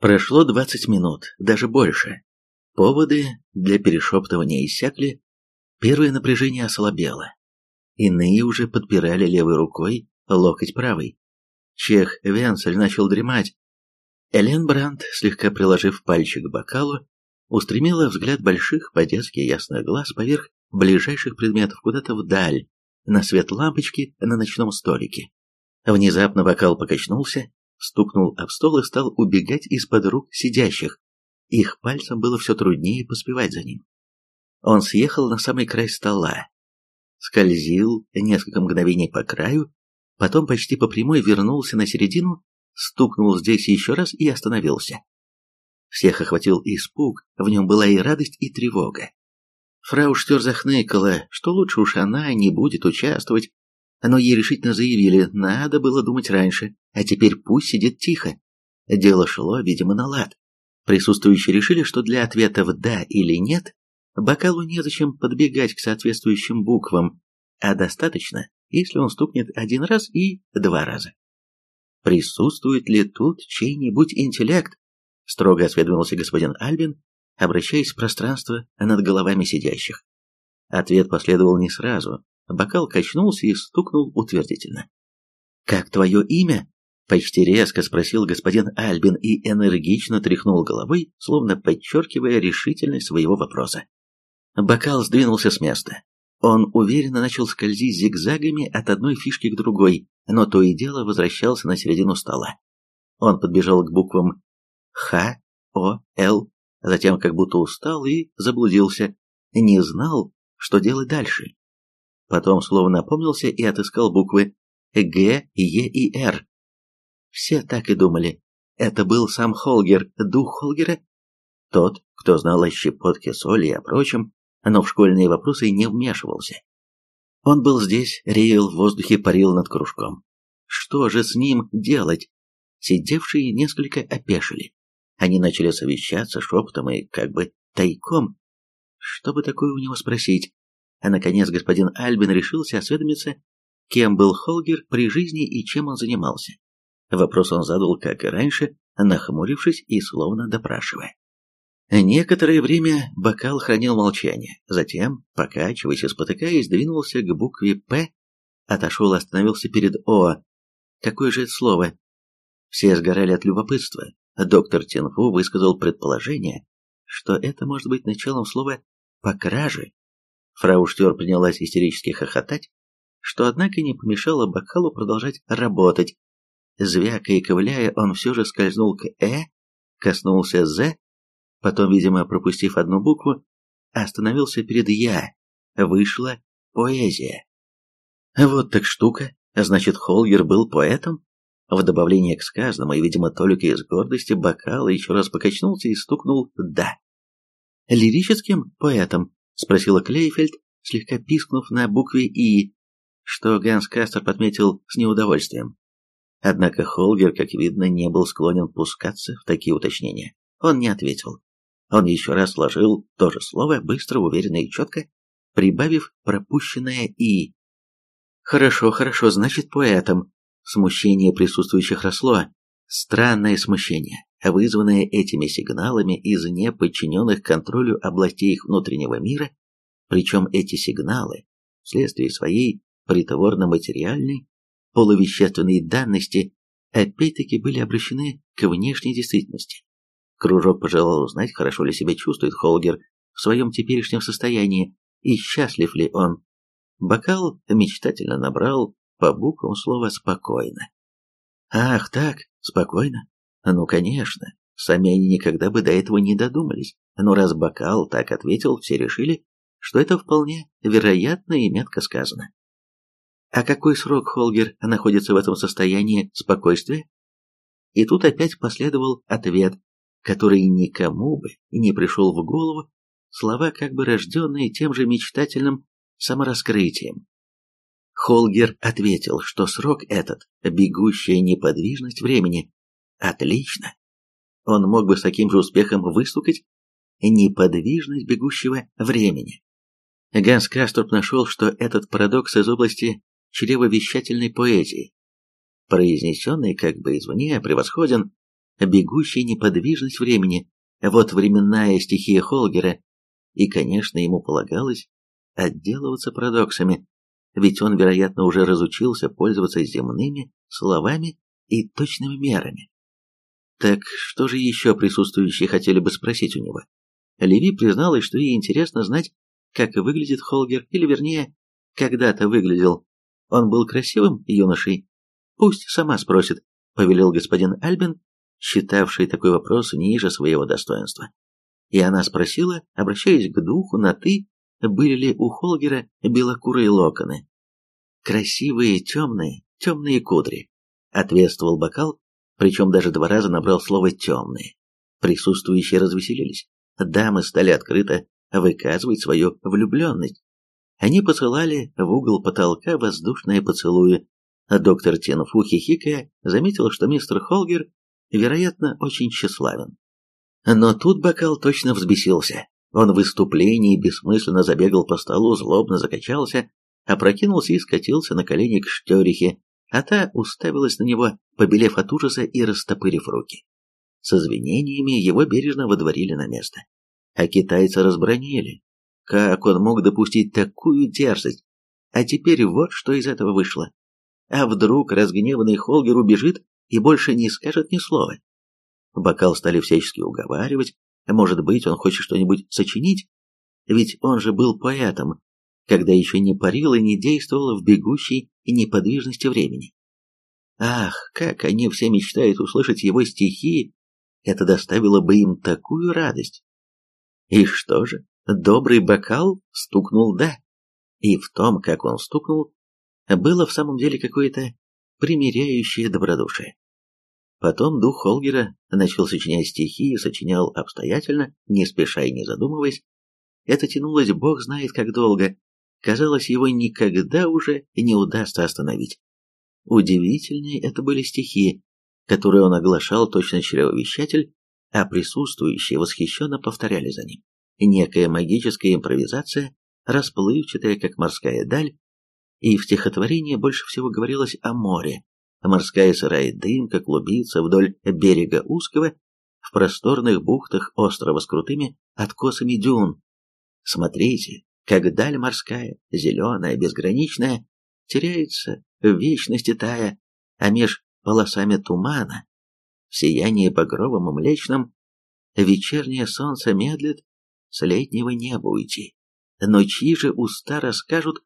Прошло двадцать минут, даже больше. Поводы для перешептывания иссякли, первое напряжение ослабело. Иные уже подпирали левой рукой локоть правой. Чех Венцель начал дремать. Элен Брандт, слегка приложив пальчик к бокалу, устремила взгляд больших, по-детски ясных глаз поверх ближайших предметов куда-то вдаль, на свет лампочки на ночном столике. Внезапно бокал покачнулся, стукнул об стол и стал убегать из-под рук сидящих. Их пальцем было все труднее поспевать за ним. Он съехал на самый край стола, скользил несколько мгновений по краю, потом почти по прямой вернулся на середину, стукнул здесь еще раз и остановился. Всех охватил испуг, в нем была и радость, и тревога. Фрау Штер захныкала, что лучше уж она не будет участвовать, но ей решительно заявили, надо было думать раньше, а теперь пусть сидит тихо. Дело шло, видимо, на лад. Присутствующие решили, что для ответов «да» или «нет» бокалу незачем подбегать к соответствующим буквам, а достаточно, если он стукнет один раз и два раза. Присутствует ли тут чей-нибудь интеллект? Строго осведомился господин Альбин, обращаясь в пространство над головами сидящих. Ответ последовал не сразу. Бокал качнулся и стукнул утвердительно. «Как твое имя?» — почти резко спросил господин Альбин и энергично тряхнул головой, словно подчеркивая решительность своего вопроса. Бокал сдвинулся с места. Он уверенно начал скользить зигзагами от одной фишки к другой, но то и дело возвращался на середину стола. Он подбежал к буквам Х, О, Л, затем как будто устал и заблудился, не знал, что делать дальше. Потом словно напомнился и отыскал буквы Г, Е и Р. Все так и думали. Это был сам Холгер, дух Холгера, тот, кто знал о щепотке соли и о прочем, но в школьные вопросы не вмешивался. Он был здесь, реял в воздухе, парил над кружком. Что же с ним делать? Сидевшие несколько опешили. Они начали совещаться шепотом и как бы тайком. Что бы такое у него спросить? А наконец господин Альбин решился осведомиться, кем был Холгер при жизни и чем он занимался. Вопрос он задал, как и раньше, нахмурившись и словно допрашивая. Некоторое время бокал хранил молчание, затем, покачиваясь и спотыкаясь, двинулся к букве «П», отошел и остановился перед «О». Какое же это слово? Все сгорали от любопытства. Доктор Тинфу высказал предположение, что это может быть началом слова «по краже». Фрау Штер принялась истерически хохотать, что, однако, не помешало бокалу продолжать работать. Звякая и ковыляя, он все же скользнул к «э», коснулся «з», Потом, видимо, пропустив одну букву, остановился перед «я». Вышла поэзия. Вот так штука. Значит, Холгер был поэтом? В добавление к сказанному, и, видимо, только из гордости, бокал еще раз покачнулся и стукнул «да». «Лирическим поэтом?» — спросила Клейфельд, слегка пискнув на букве «и», что Ганс Кастер подметил с неудовольствием. Однако Холгер, как видно, не был склонен пускаться в такие уточнения. Он не ответил. Он еще раз сложил то же слово, быстро, уверенно и четко, прибавив пропущенное «и». «Хорошо, хорошо, значит, поэтом». Смущение присутствующих росло. Странное смущение, вызванное этими сигналами из неподчиненных контролю областей их внутреннего мира, причем эти сигналы, вследствие своей притворно-материальной, полувещественной данности, опять-таки были обращены к внешней действительности. Кружок пожелал узнать, хорошо ли себя чувствует Холгер в своем теперешнем состоянии и счастлив ли он. Бокал мечтательно набрал по буквам слова «спокойно». Ах, так, спокойно? Ну, конечно, сами они никогда бы до этого не додумались. Но раз бокал так ответил, все решили, что это вполне вероятно и метко сказано. А какой срок Холгер находится в этом состоянии спокойствия? И тут опять последовал ответ, который никому бы не пришел в голову, слова, как бы рожденные тем же мечтательным самораскрытием. Холгер ответил, что срок этот – бегущая неподвижность времени. Отлично. Он мог бы с таким же успехом выстукать неподвижность бегущего времени. Ганс Касторп нашел, что этот парадокс из области чревовещательной поэзии, произнесенный как бы извне, превосходен, бегущая неподвижность времени, вот временная стихия Холгера, и, конечно, ему полагалось отделываться парадоксами, ведь он, вероятно, уже разучился пользоваться земными словами и точными мерами. Так что же еще присутствующие хотели бы спросить у него? Леви призналась, что ей интересно знать, как выглядит Холгер, или вернее, когда-то выглядел. Он был красивым юношей. Пусть сама спросит, повелел господин Альбин, считавший такой вопрос ниже своего достоинства. И она спросила, обращаясь к духу на «ты», были ли у Холгера белокурые локоны. «Красивые, темные, темные кудри», — ответствовал бокал, причем даже два раза набрал слово «темные». Присутствующие развеселились. Дамы стали открыто выказывать свою влюбленность. Они посылали в угол потолка воздушные поцелуи. Доктор Тинфу, хихикая, заметил, что мистер Холгер, вероятно, очень тщеславен. Но тут бокал точно взбесился. Он в выступлении бессмысленно забегал по столу, злобно закачался, опрокинулся и скатился на колени к штерихе, а та уставилась на него, побелев от ужаса и растопырив руки. С извинениями его бережно водворили на место. А китайца разбронили. Как он мог допустить такую дерзость? А теперь вот что из этого вышло. А вдруг разгневанный Холгер убежит и больше не скажет ни слова? Бокал стали всячески уговаривать, может быть, он хочет что-нибудь сочинить? Ведь он же был поэтом, когда еще не парил и не действовал в бегущей неподвижности времени. Ах, как они все мечтают услышать его стихи, это доставило бы им такую радость. И что же, добрый бокал стукнул «да». И в том, как он стукнул, было в самом деле какое-то примиряющее добродушие. Потом дух Холгера начал сочинять стихи и сочинял обстоятельно, не спеша и не задумываясь. Это тянулось бог знает как долго. Казалось, его никогда уже не удастся остановить. Удивительные это были стихи, которые он оглашал точно чревовещатель, а присутствующие восхищенно повторяли за ним. Некая магическая импровизация, расплывчатая, как морская даль, и в стихотворении больше всего говорилось о море, морская сырая дымка клубится вдоль берега узкого, в просторных бухтах острова с крутыми откосами дюн. Смотрите, как даль морская, зеленая, безграничная, теряется в вечности тая, а меж полосами тумана, в сиянии багровом и млечном, вечернее солнце медлит с летнего неба уйти. Но чьи же уста расскажут,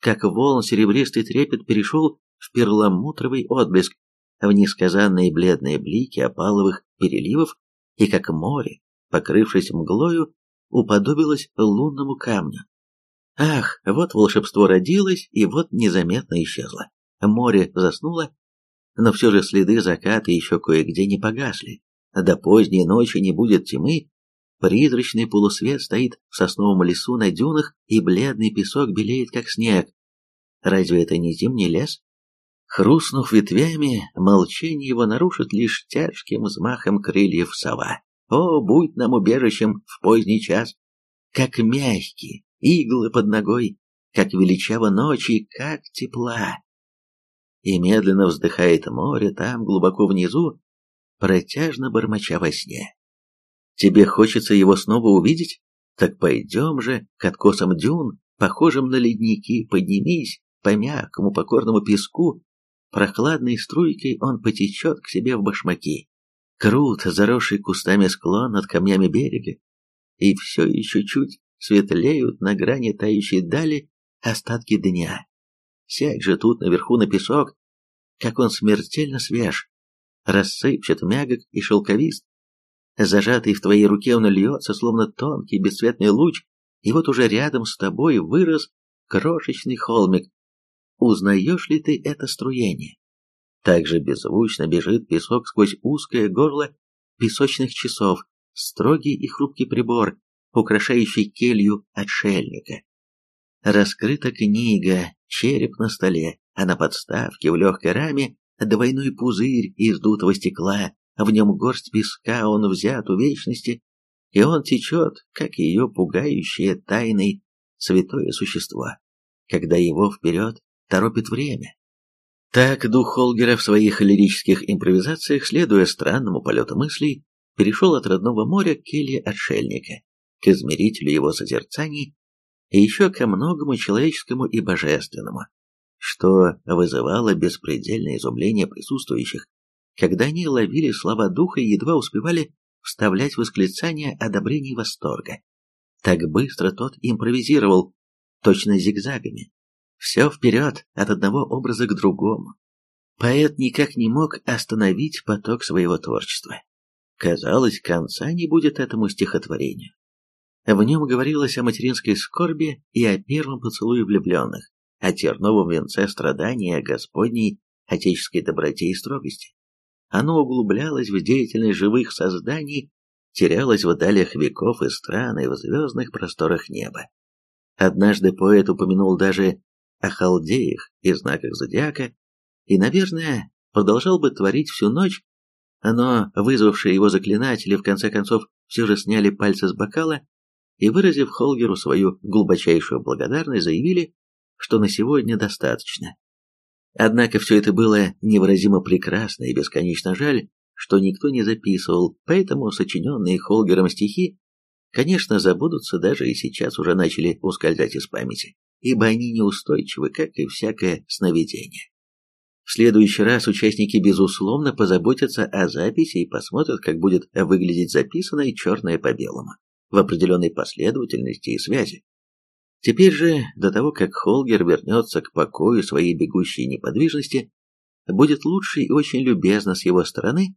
как волн серебристый трепет перешел в перламутровый отблеск, в несказанные бледные блики опаловых переливов, и как море, покрывшись мглою, уподобилось лунному камню. Ах, вот волшебство родилось, и вот незаметно исчезло. Море заснуло, но все же следы заката еще кое-где не погасли. До поздней ночи не будет тьмы, призрачный полусвет стоит в сосновом лесу на дюнах, и бледный песок белеет, как снег. Разве это не зимний лес? Хрустнув ветвями, молчание его нарушит лишь тяжким взмахом крыльев сова. О, будь нам убежищем в поздний час! Как мягкие иглы под ногой, как величаво ночи, как тепла! И медленно вздыхает море там, глубоко внизу, протяжно бормоча во сне. Тебе хочется его снова увидеть? Так пойдем же к откосам дюн, похожим на ледники, поднимись по мягкому покорному песку Прохладной струйкой он потечет к себе в башмаки. Крут, заросший кустами склон над камнями берега, и все еще чуть светлеют на грани тающей дали остатки дня. Сядь же тут наверху на песок, как он смертельно свеж, рассыпчат мягок и шелковист. Зажатый в твоей руке он льется, словно тонкий бесцветный луч, и вот уже рядом с тобой вырос крошечный холмик, Узнаешь ли ты это струение? Также беззвучно бежит песок сквозь узкое горло песочных часов, строгий и хрупкий прибор, украшающий келью отшельника. Раскрыта книга, череп на столе, а на подставке в легкой раме двойной пузырь из дутого стекла, в нем горсть песка, он взят у вечности, и он течет, как ее пугающее тайной святое существо, когда его вперед торопит время. Так дух Холгера в своих лирических импровизациях, следуя странному полету мыслей, перешел от родного моря к келье отшельника, к измерителю его созерцаний и еще ко многому человеческому и божественному, что вызывало беспредельное изумление присутствующих, когда они ловили слова духа и едва успевали вставлять восклицания одобрения и восторга. Так быстро тот импровизировал, точно зигзагами. Все вперед, от одного образа к другому. Поэт никак не мог остановить поток своего творчества. Казалось, конца не будет этому стихотворению. В нем говорилось о материнской скорби и о первом поцелуе влюбленных, о терновом венце страдания, Господней отеческой доброте и строгости. Оно углублялось в деятельность живых созданий, терялось в далях веков и стран и в звездных просторах неба. Однажды поэт упомянул даже о халдеях и знаках зодиака, и, наверное, продолжал бы творить всю ночь, но вызвавшие его заклинатели в конце концов все же сняли пальцы с бокала и, выразив Холгеру свою глубочайшую благодарность, заявили, что на сегодня достаточно. Однако все это было невыразимо прекрасно и бесконечно жаль, что никто не записывал, поэтому сочиненные Холгером стихи, конечно, забудутся даже и сейчас уже начали ускользать из памяти, ибо они неустойчивы, как и всякое сновидение. В следующий раз участники, безусловно, позаботятся о записи и посмотрят, как будет выглядеть записанное черное по белому, в определенной последовательности и связи. Теперь же, до того, как Холгер вернется к покою своей бегущей неподвижности, будет лучше и очень любезно с его стороны,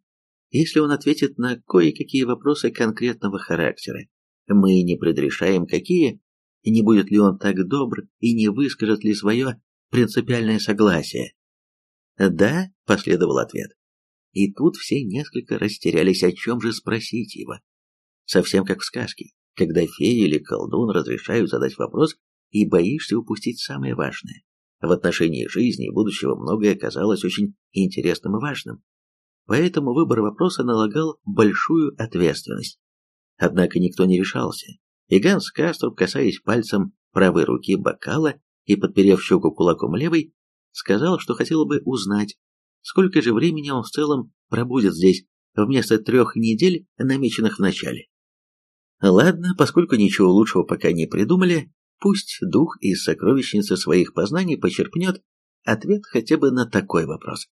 если он ответит на кое-какие вопросы конкретного характера. Мы не предрешаем, какие, и не будет ли он так добр и не выскажет ли свое принципиальное согласие «Да», — последовал ответ. И тут все несколько растерялись, о чем же спросить его. Совсем как в сказке, когда фея или колдун разрешают задать вопрос, и боишься упустить самое важное. В отношении жизни и будущего многое казалось очень интересным и важным. Поэтому выбор вопроса налагал большую ответственность. Однако никто не решался, и Ганс Каструб, касаясь пальцем правой руки бокала и подперев щеку кулаком левой, сказал, что хотел бы узнать, сколько же времени он в целом пробудет здесь, вместо трех недель, намеченных в начале. Ладно, поскольку ничего лучшего пока не придумали, пусть дух из сокровищницы своих познаний почерпнет ответ хотя бы на такой вопрос.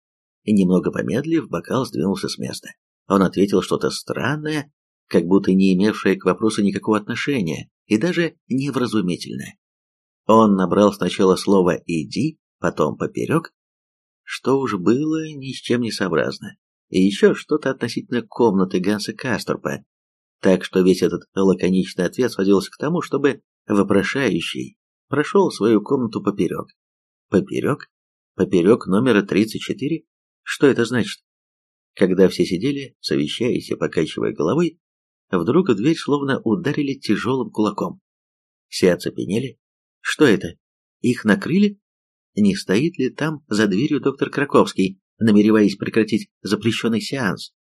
Немного помедлив, бокал сдвинулся с места. Он ответил что-то странное, как будто не имевшее к вопросу никакого отношения, и даже невразумительное. Он набрал сначала слово «иди», потом поперек, что уж было ни с чем не сообразно, и еще что-то относительно комнаты Ганса Касторпа, так что весь этот лаконичный ответ сводился к тому, чтобы вопрошающий прошел свою комнату поперек. Поперек? Поперек номера 34? Что это значит? Когда все сидели, совещаясь и покачивая головой, вдруг в дверь словно ударили тяжелым кулаком. Все оцепенели. Что это? Их накрыли? не стоит ли там за дверью доктор Краковский, намереваясь прекратить запрещенный сеанс.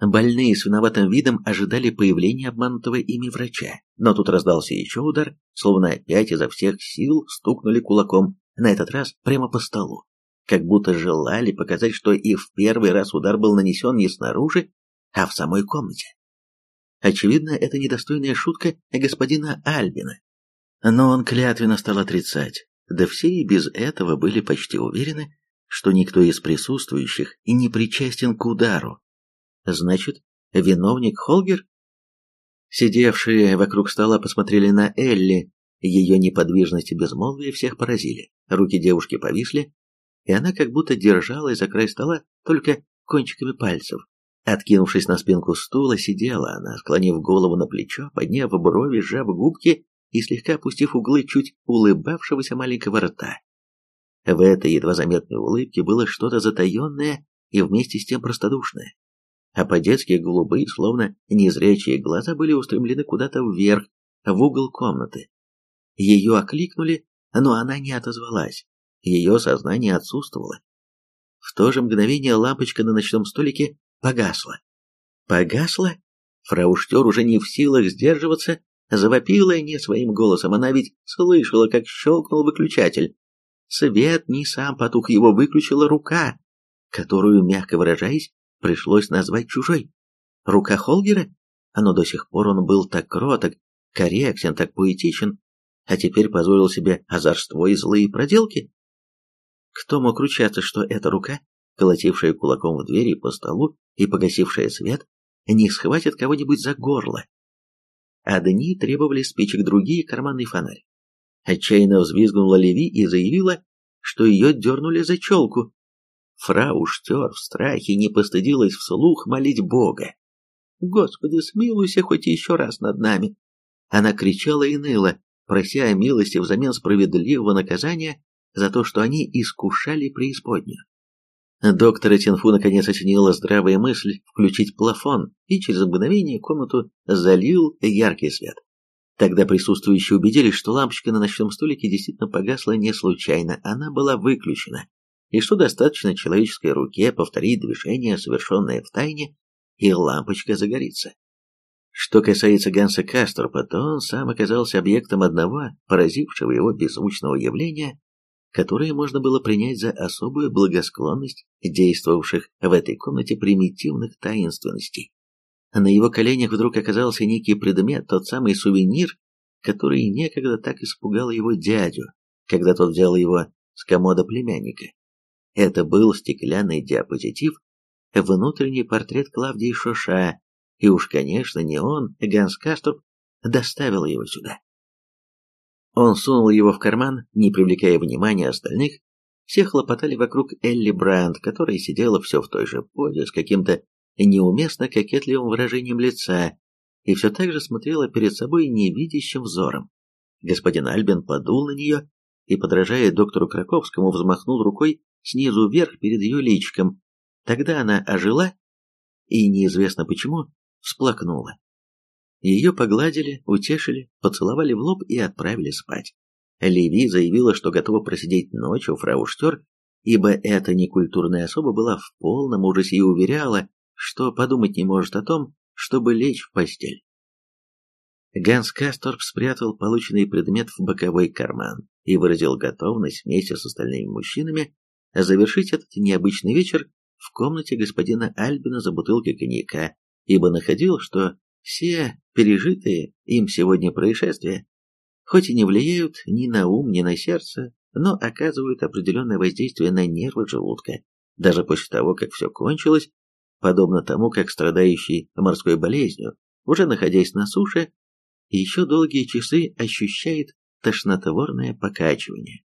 Больные с виноватым видом ожидали появления обманутого ими врача, но тут раздался еще удар, словно опять изо всех сил стукнули кулаком, на этот раз прямо по столу, как будто желали показать, что и в первый раз удар был нанесен не снаружи, а в самой комнате. Очевидно, это недостойная шутка господина Альбина. Но он клятвенно стал отрицать, да все и без этого были почти уверены, что никто из присутствующих и не причастен к удару. Значит, виновник Холгер? Сидевшие вокруг стола посмотрели на Элли, ее неподвижность и безмолвие всех поразили. Руки девушки повисли, и она как будто держалась за край стола только кончиками пальцев. Откинувшись на спинку стула, сидела она, склонив голову на плечо, подняв брови, сжав губки и слегка опустив углы чуть улыбавшегося маленького рта. В этой едва заметной улыбке было что-то затаенное и вместе с тем простодушное. А по-детски голубые, словно незрячие глаза были устремлены куда-то вверх, в угол комнаты. Ее окликнули, но она не отозвалась. Ее сознание отсутствовало. В то же мгновение лампочка на ночном столике погасла. Погасла? Фрау Штер уже не в силах сдерживаться, Завопила не своим голосом, она ведь слышала, как щелкнул выключатель. Свет не сам потух, его выключила рука, которую, мягко выражаясь, пришлось назвать чужой. Рука Холгера? Но до сих пор он был так кроток, корректен, так поэтичен, а теперь позволил себе озорство и злые проделки. Кто мог ручаться, что эта рука, колотившая кулаком в двери по столу и погасившая свет, не схватит кого-нибудь за горло? Одни требовали спичек, другие — карманный фонарь. Отчаянно взвизгнула Леви и заявила, что ее дернули за челку. Фрау Штер в страхе не постыдилась вслух молить Бога. «Господи, смилуйся хоть еще раз над нами!» Она кричала и ныла, прося о милости взамен справедливого наказания за то, что они искушали преисподнюю. Доктор Тинфу наконец оценила здравая мысль включить плафон, и через мгновение комнату залил яркий свет. Тогда присутствующие убедились, что лампочка на ночном столике действительно погасла не случайно, она была выключена, и что достаточно человеческой руке повторить движение, совершенное в тайне, и лампочка загорится. Что касается Ганса Касторпа, то он сам оказался объектом одного, поразившего его беззвучного явления, которое можно было принять за особую благосклонность действовавших в этой комнате примитивных таинственностей. На его коленях вдруг оказался некий предмет, тот самый сувенир, который некогда так испугал его дядю, когда тот взял его с комода племянника. Это был стеклянный диапозитив, внутренний портрет Клавдии Шоша, и уж, конечно, не он, Ганс Касторп, доставил его сюда. Он сунул его в карман, не привлекая внимания остальных. Все хлопотали вокруг Элли Бранд, которая сидела все в той же позе, с каким-то неуместно кокетливым выражением лица, и все так же смотрела перед собой невидящим взором. Господин Альбин подул на нее и, подражая доктору Краковскому, взмахнул рукой снизу вверх перед ее личиком. Тогда она ожила и, неизвестно почему, всплакнула. Ее погладили, утешили, поцеловали в лоб и отправили спать. Леви заявила, что готова просидеть ночью у фрау Штер, ибо эта некультурная особа была в полном ужасе и уверяла, что подумать не может о том, чтобы лечь в постель. Ганс Касторп спрятал полученный предмет в боковой карман и выразил готовность вместе с остальными мужчинами завершить этот необычный вечер в комнате господина Альбина за бутылкой коньяка, ибо находил, что все пережитые им сегодня происшествия, хоть и не влияют ни на ум, ни на сердце, но оказывают определенное воздействие на нервы желудка, даже после того, как все кончилось, подобно тому, как страдающий морской болезнью, уже находясь на суше, еще долгие часы ощущает тошнотворное покачивание.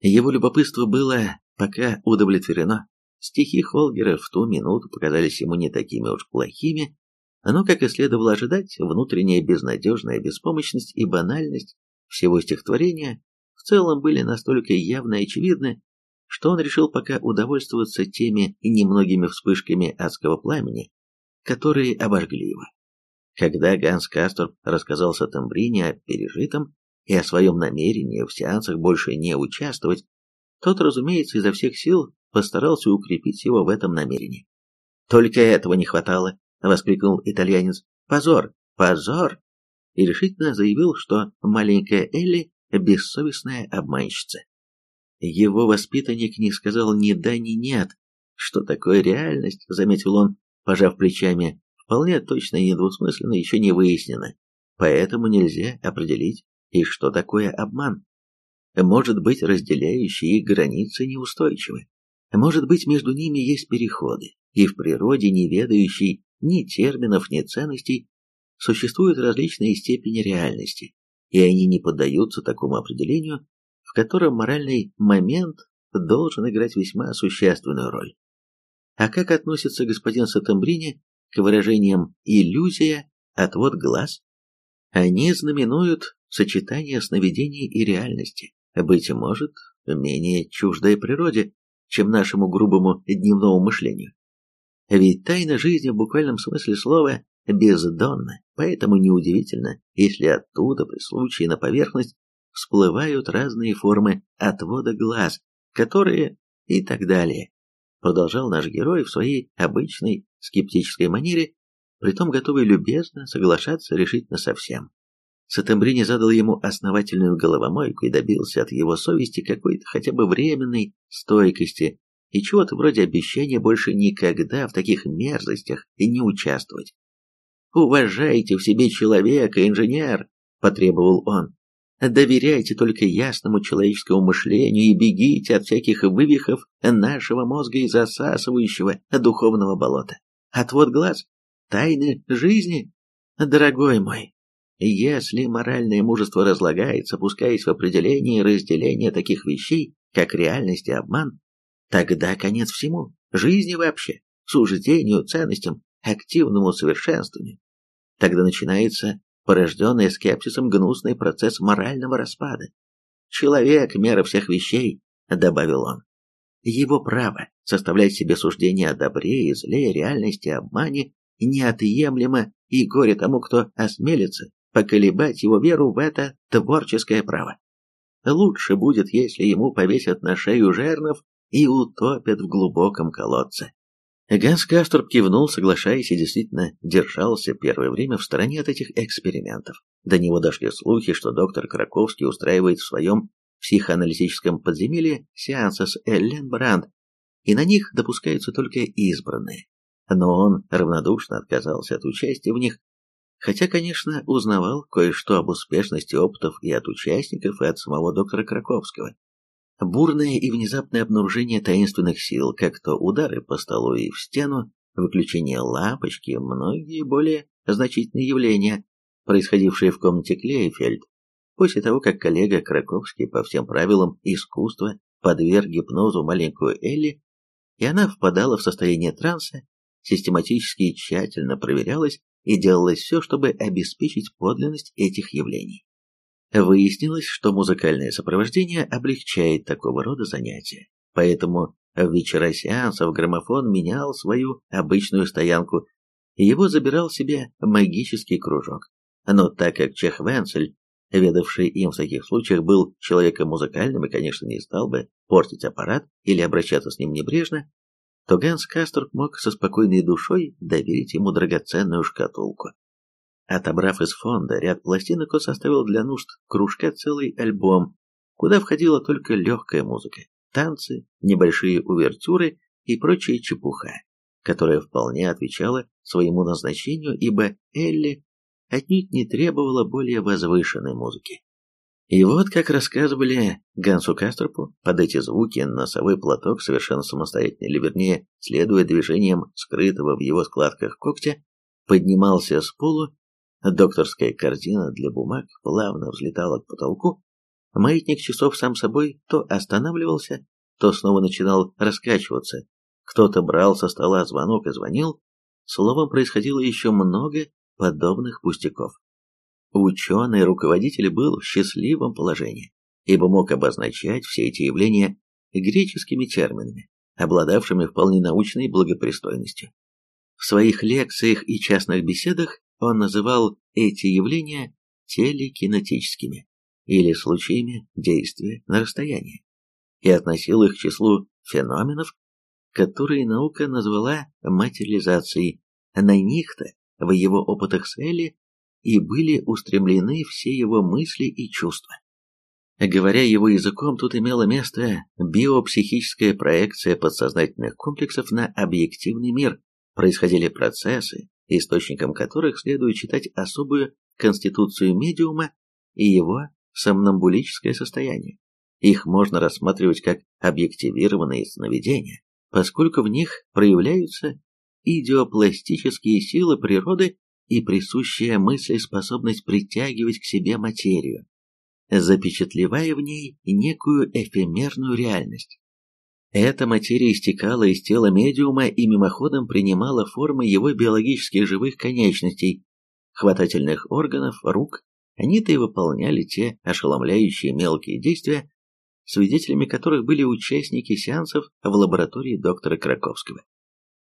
Его любопытство было пока удовлетворено. Стихи Холгера в ту минуту показались ему не такими уж плохими, но, как и следовало ожидать, внутренняя безнадежная беспомощность и банальность всего стихотворения в целом были настолько явны и очевидны, что он решил пока удовольствоваться теми немногими вспышками адского пламени, которые обожгли его. Когда Ганс Касторп рассказал Сатамбрине о пережитом и о своем намерении в сеансах больше не участвовать, тот, разумеется, изо всех сил постарался укрепить его в этом намерении. «Только этого не хватало», — воскликнул итальянец. «Позор! Позор!» и решительно заявил, что маленькая Элли — бессовестная обманщица. Его воспитанник не сказал ни да, ни нет. Что такое реальность, заметил он, пожав плечами, вполне точно и недвусмысленно еще не выяснено. Поэтому нельзя определить, и что такое обман. Может быть, разделяющие их границы неустойчивы. Может быть, между ними есть переходы, и в природе, не ведающей ни терминов, ни ценностей, существуют различные степени реальности, и они не поддаются такому определению, в котором моральный момент должен играть весьма существенную роль. А как относится господин Сатамбрини к выражениям «иллюзия», «отвод глаз»? Они знаменуют сочетание сновидений и реальности, быть может, менее чуждой природе, чем нашему грубому дневному мышлению. Ведь тайна жизни в буквальном смысле слова бездонна, поэтому неудивительно, если оттуда при случае на поверхность всплывают разные формы отвода глаз, которые и так далее. Продолжал наш герой в своей обычной скептической манере, притом готовый любезно соглашаться решительно со всем. Сатамбрини задал ему основательную головомойку и добился от его совести какой-то хотя бы временной стойкости и чего-то вроде обещания больше никогда в таких мерзостях и не участвовать. «Уважайте в себе человека, инженер!» – потребовал он. «Доверяйте только ясному человеческому мышлению и бегите от всяких вывихов нашего мозга и засасывающего духовного болота. Отвод глаз, тайны жизни. Дорогой мой, если моральное мужество разлагается, пускаясь в определение и разделение таких вещей, как реальность и обман, тогда конец всему, жизни вообще, суждению, ценностям, активному совершенствованию. Тогда начинается порожденный скепсисом гнусный процесс морального распада. «Человек – мера всех вещей», – добавил он. Его право составлять себе суждения о добре и зле, реальности, обмане неотъемлемо, и горе тому, кто осмелится поколебать его веру в это творческое право. Лучше будет, если ему повесят на шею жернов и утопят в глубоком колодце. Ганс Касторп кивнул, соглашаясь, и действительно держался первое время в стороне от этих экспериментов. До него дошли слухи, что доктор Краковский устраивает в своем психоаналитическом подземелье сеансы с Эллен Бранд, и на них допускаются только избранные. Но он равнодушно отказался от участия в них, хотя, конечно, узнавал кое-что об успешности опытов и от участников, и от самого доктора Краковского. Бурное и внезапное обнаружение таинственных сил, как то удары по столу и в стену, выключение лампочки, многие более значительные явления, происходившие в комнате Клейфельд, после того, как коллега Краковский по всем правилам искусства подверг гипнозу маленькую Элли, и она впадала в состояние транса, систематически и тщательно проверялась и делалось все, чтобы обеспечить подлинность этих явлений. Выяснилось, что музыкальное сопровождение облегчает такого рода занятия, поэтому в вечера сеансов граммофон менял свою обычную стоянку, и его забирал себе магический кружок. Но так как Чех Венцель, ведавший им в таких случаях, был человеком музыкальным и, конечно, не стал бы портить аппарат или обращаться с ним небрежно, то Ганс Касторп мог со спокойной душой доверить ему драгоценную шкатулку. Отобрав из фонда ряд пластинок, он составил для нужд кружка целый альбом, куда входила только легкая музыка, танцы, небольшие увертюры и прочая чепуха, которая вполне отвечала своему назначению, ибо Элли отнюдь не требовала более возвышенной музыки. И вот, как рассказывали Гансу Кастропу, под эти звуки носовой платок совершенно самостоятельно, или вернее, следуя движениям скрытого в его складках когтя, поднимался с полу Докторская корзина для бумаг плавно взлетала к потолку. Маятник часов сам собой то останавливался, то снова начинал раскачиваться. Кто-то брал со стола звонок и звонил. Словом, происходило еще много подобных пустяков. Ученый-руководитель был в счастливом положении, ибо мог обозначать все эти явления греческими терминами, обладавшими вполне научной благопристойностью. В своих лекциях и частных беседах он называл эти явления телекинетическими или случаями действия на расстоянии и относил их к числу феноменов, которые наука назвала материализацией. На них-то в его опытах с Элли и были устремлены все его мысли и чувства. Говоря его языком, тут имела место биопсихическая проекция подсознательных комплексов на объективный мир, происходили процессы, источником которых следует считать особую конституцию медиума и его сомнамбулическое состояние. Их можно рассматривать как объективированные сновидения, поскольку в них проявляются идиопластические силы природы и присущая мысли способность притягивать к себе материю, запечатлевая в ней некую эфемерную реальность. Эта материя истекала из тела медиума и мимоходом принимала формы его биологических живых конечностей, хватательных органов, рук. Они-то и выполняли те ошеломляющие мелкие действия, свидетелями которых были участники сеансов в лаборатории доктора Краковского.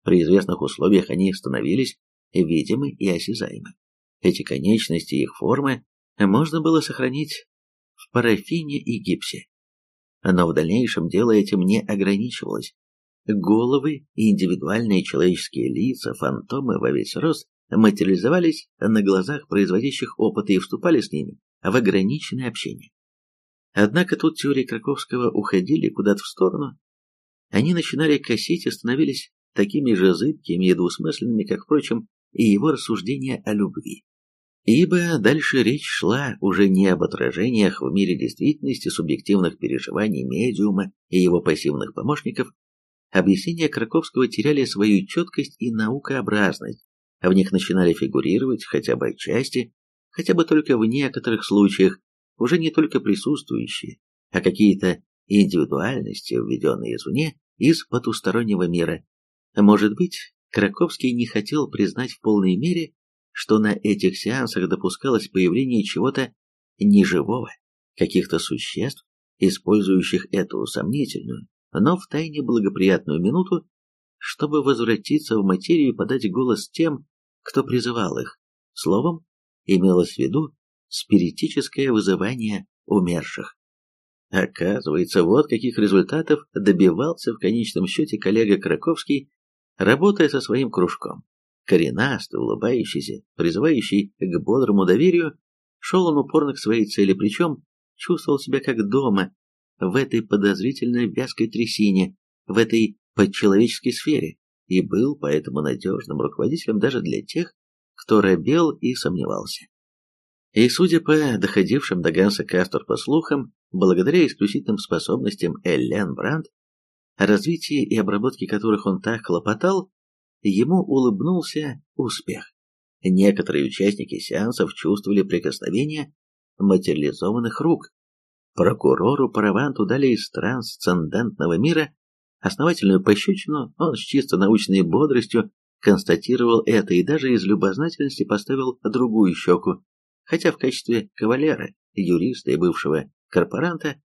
При известных условиях они становились видимы и осязаемы. Эти конечности и их формы можно было сохранить в парафине и гипсе. Но в дальнейшем дело этим не ограничивалось. Головы и индивидуальные человеческие лица, фантомы во весь рост материализовались на глазах производящих опыты и вступали с ними в ограниченное общение. Однако тут теории Краковского уходили куда-то в сторону. Они начинали косить и становились такими же зыбкими и двусмысленными, как, впрочем, и его рассуждения о любви. Ибо дальше речь шла уже не об отражениях в мире действительности субъективных переживаний медиума и его пассивных помощников, объяснения Краковского теряли свою четкость и наукообразность, в них начинали фигурировать хотя бы отчасти, хотя бы только в некоторых случаях, уже не только присутствующие, а какие-то индивидуальности, введенные извне, из потустороннего мира. Может быть, Краковский не хотел признать в полной мере, что на этих сеансах допускалось появление чего-то неживого, каких-то существ, использующих эту сомнительную, но втайне благоприятную минуту, чтобы возвратиться в материю и подать голос тем, кто призывал их. Словом, имелось в виду спиритическое вызывание умерших. Оказывается, вот каких результатов добивался в конечном счете коллега Краковский, работая со своим кружком. Коренастый, улыбающийся, призывающий к бодрому доверию, шел он упорно к своей цели, причем чувствовал себя как дома, в этой подозрительной вязкой трясине, в этой подчеловеческой сфере, и был поэтому надежным руководителем даже для тех, кто робел и сомневался. И судя по доходившим до Ганса Кастор по слухам, благодаря исключительным способностям Эллен Брандт, развитии и обработке которых он так хлопотал, ему улыбнулся успех. Некоторые участники сеансов чувствовали прикосновение материализованных рук. Прокурору Параванту дали из трансцендентного мира основательную пощечину, он с чисто научной бодростью констатировал это и даже из любознательности поставил другую щеку, хотя в качестве кавалера, юриста и бывшего корпоранта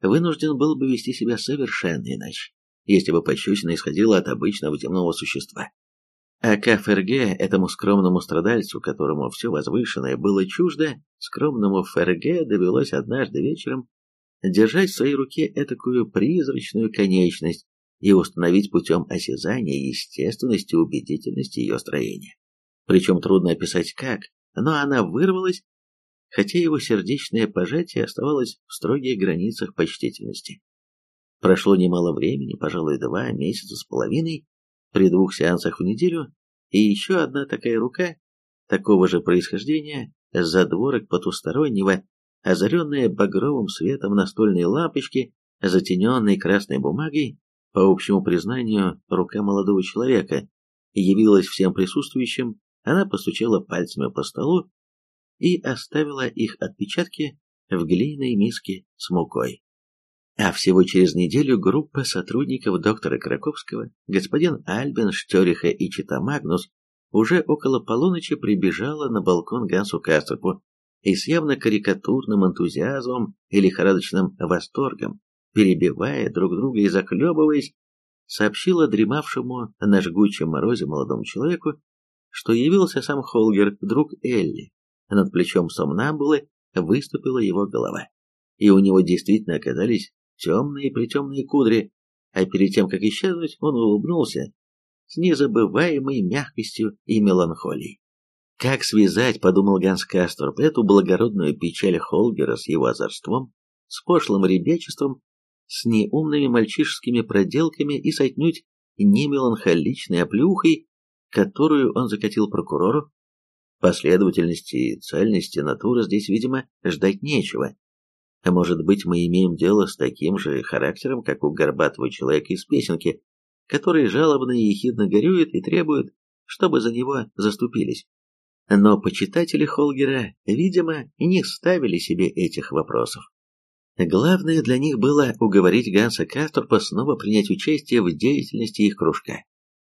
вынужден был бы вести себя совершенно иначе, если бы пощечина исходила от обычного земного существа. А КФРГ, этому скромному страдальцу, которому все возвышенное было чуждо, скромному ФРГ довелось однажды вечером держать в своей руке этакую призрачную конечность и установить путем осязания естественность и убедительность ее строения. Причем трудно описать как, но она вырвалась, хотя его сердечное пожатие оставалось в строгих границах почтительности. Прошло немало времени, пожалуй, два месяца с половиной, при двух сеансах в неделю, и еще одна такая рука, такого же происхождения, задворок потустороннего, озаренная багровым светом настольной лампочки, затененной красной бумагой, по общему признанию, рука молодого человека, явилась всем присутствующим, она постучала пальцами по столу и оставила их отпечатки в глиняной миске с мукой. А всего через неделю группа сотрудников доктора Краковского, господин Альбин, Штериха и Чита Магнус уже около полуночи прибежала на балкон Гансу Кастерпу и с явно карикатурным энтузиазмом и лихорадочным восторгом, перебивая друг друга и захлебываясь, сообщила дремавшему на жгучем морозе молодому человеку, что явился сам Холгер, друг Элли. Над плечом сомнамбулы выступила его голова, и у него действительно оказались темные-притемные кудри, а перед тем, как исчезнуть, он улыбнулся с незабываемой мягкостью и меланхолией. Как связать, подумал Ганс Касторп, эту благородную печаль Холгера с его озорством, с пошлым ребячеством, с неумными мальчишескими проделками и с не меланхоличной оплюхой, которую он закатил прокурору? Последовательности и цельности натуры здесь, видимо, ждать нечего. А может быть, мы имеем дело с таким же характером, как у горбатого человека из песенки, который жалобно и ехидно горюет и требует, чтобы за него заступились. Но почитатели Холгера, видимо, не ставили себе этих вопросов. Главное для них было уговорить Ганса Касторпа снова принять участие в деятельности их кружка.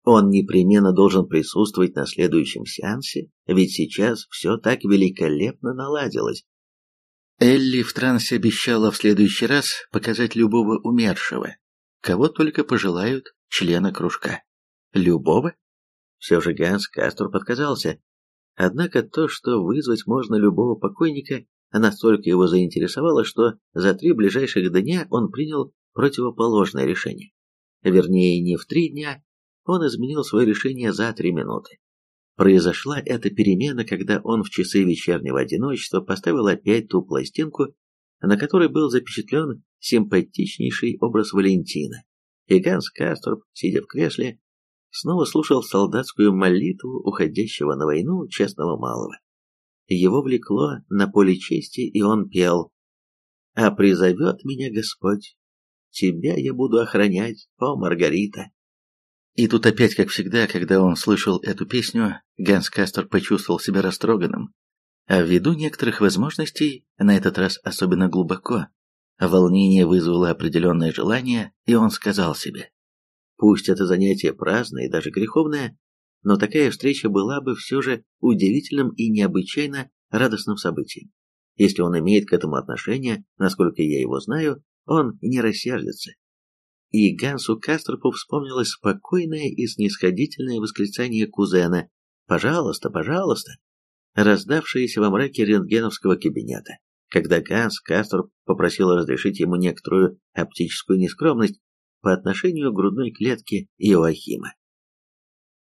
Он непременно должен присутствовать на следующем сеансе, ведь сейчас все так великолепно наладилось. Элли в трансе обещала в следующий раз показать любого умершего, кого только пожелают члена кружка. Любого? Все же Ганс Кастор подказался. Однако то, что вызвать можно любого покойника, настолько его заинтересовало, что за три ближайших дня он принял противоположное решение. Вернее, не в три дня, он изменил свое решение за три минуты. Произошла эта перемена, когда он в часы вечернего одиночества поставил опять ту пластинку, на которой был запечатлен симпатичнейший образ Валентина, и Ганс Касторп, сидя в кресле, снова слушал солдатскую молитву уходящего на войну честного малого. Его влекло на поле чести, и он пел «А призовет меня Господь, тебя я буду охранять, о Маргарита». И тут опять, как всегда, когда он слышал эту песню, Ганс Кастер почувствовал себя растроганным, а ввиду некоторых возможностей, на этот раз особенно глубоко, волнение вызвало определенное желание, и он сказал себе, пусть это занятие праздное и даже греховное, но такая встреча была бы все же удивительным и необычайно радостным событием. Если он имеет к этому отношение, насколько я его знаю, он не рассердится и Гансу Кастропу вспомнилось спокойное и снисходительное восклицание кузена. «Пожалуйста, пожалуйста», раздавшееся во мраке рентгеновского кабинета, когда Ганс Кастроп попросил разрешить ему некоторую оптическую нескромность по отношению к грудной клетке Иоахима.